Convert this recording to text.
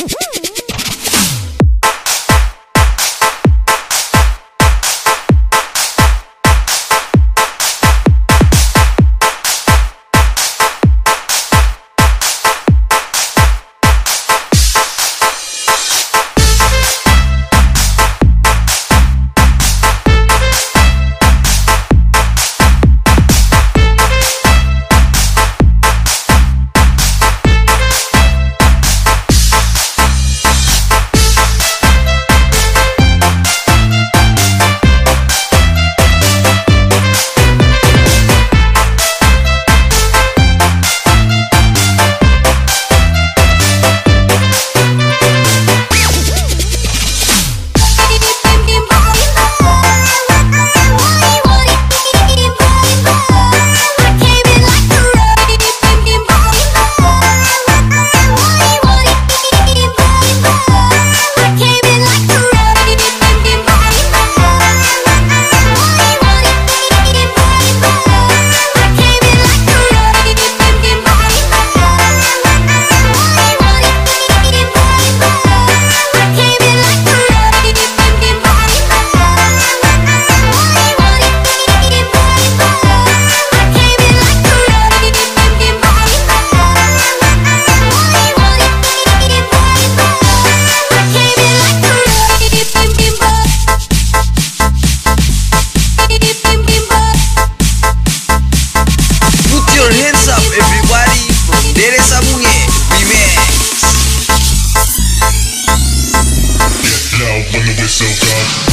Woo! Whistle comes.